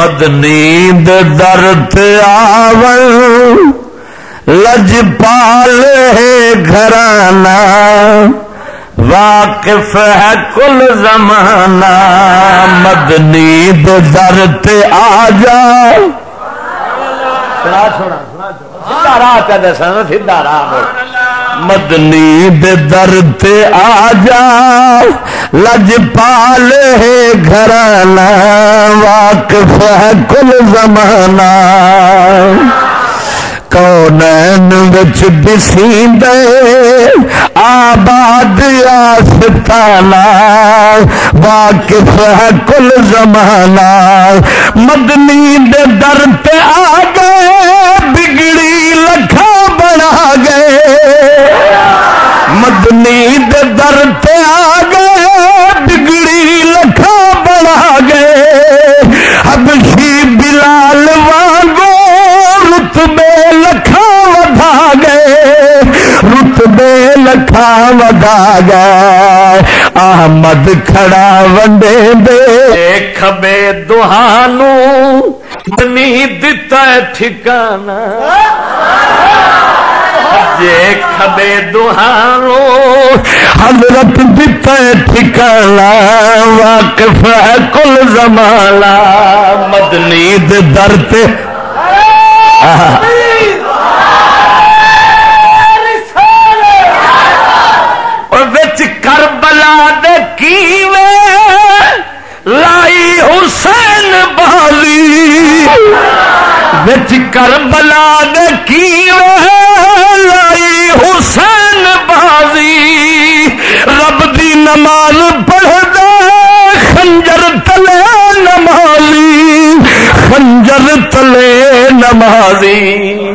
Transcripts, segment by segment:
مدنی درد آو لج پال ہے گھرانا واقف ہے کل زمانہ مدنی درد آ جا سنا چھوڑا سیدھا راہ پہ دسا سیدھا راہ مدنی دے در تے آ جا لج پال ہے گھرانا واقف ہے کل زمانہ۔ کونین وچ دسی دے آباد آستانا واقف ہے کل زمانہ۔ مدنی دے در تے آ گئے بگڑی لکھا بنا گئے۔ مدنی دے در تے آ لکھا ودا گئے احمد کھڑا ونڈے دے کھبے دہانو نہیں دتا ٹھکانا جے کھبے دہانو حضرت دتا ٹھکانا واقف ہے کل زمانہ مدنی دے در تے بچ کربلا دے کیوے لائی حسین بازی، رب دی نماز پڑھ خنجر تلے نمازی، خنجر تلے نمازی۔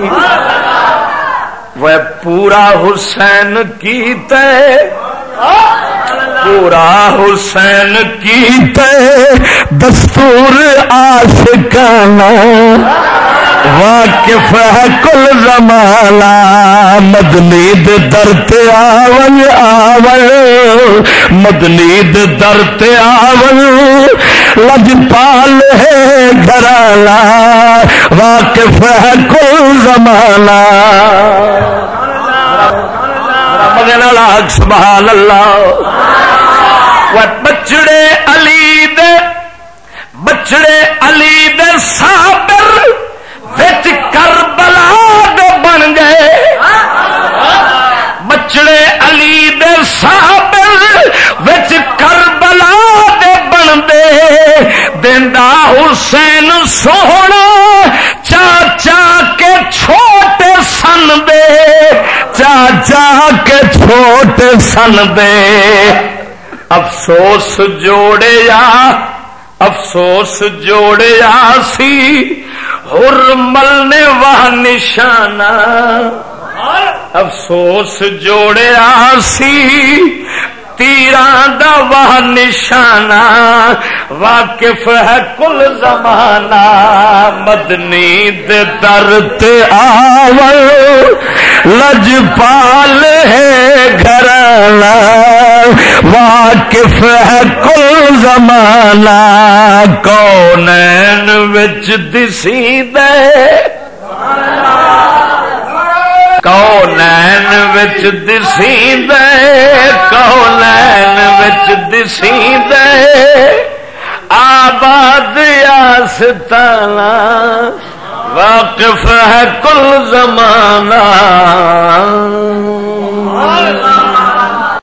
وہ پورا حسین کی تے، پورا حسین کی تے، دستور آشکانہ واقف ہے کل زمانہ، مدنی دے در تے آون آون مدنی دے در لج پال ہے گھرانا، واقف ہے کل زمانہ۔ سبحان اللہ۔ سونا چاچا کے چھوٹے سن دے۔ چاچا کے چھوٹے سن دے۔ افسوس جوڑیا افسوس جوڑیا سی۔ ہرمل نے وہ نشانہ۔ افسوس جوڑیا سی۔ تیران دا وہ نشانہ، واقف ہے کل زمانہ۔ مدنی دے درد آور لج پال ہے گھرانا واقف ہے کل زمانہ، کونین وچ دسی دے۔ کونین وچ دسی دے۔ سیدے آباد آستانہ واقف ہے کل زمانہ۔